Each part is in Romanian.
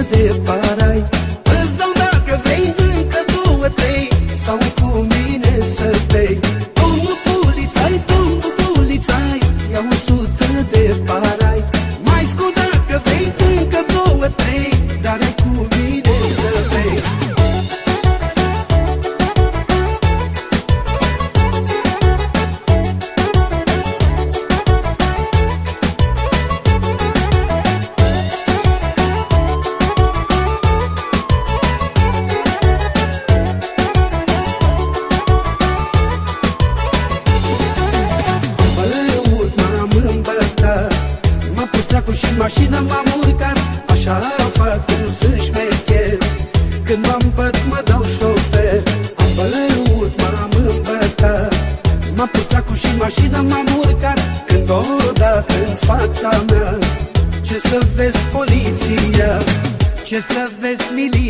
Ia o sută de parai pus dracu și mașină m-am urcat Așa fac un să-și șmecher. Când m-am băt mă dau șofer. Am băut m-am îmbătat M-a pus dracu și mașină m-am urcat Când odată în fața mea. Ce să vezi poliția? Ce să vezi miliția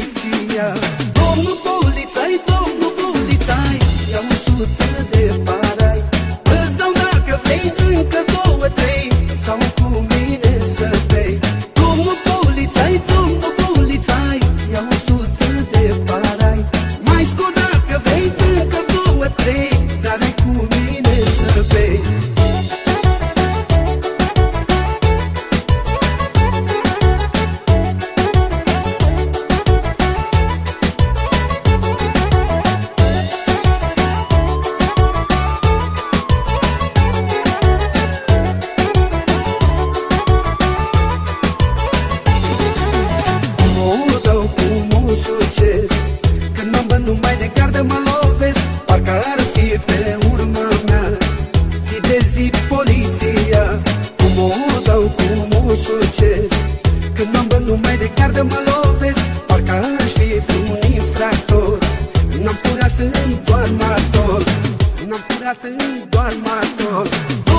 băn numai de gardă mă lovesc Parcă ar fi pe urma mea. Zi de zi poliția Cum o dau cu mă succes. Când mă băn numai de gardă mă lovesc Parcă aș fi un infractor. N-am furat sunt doar martor N-am furat sunt doar martor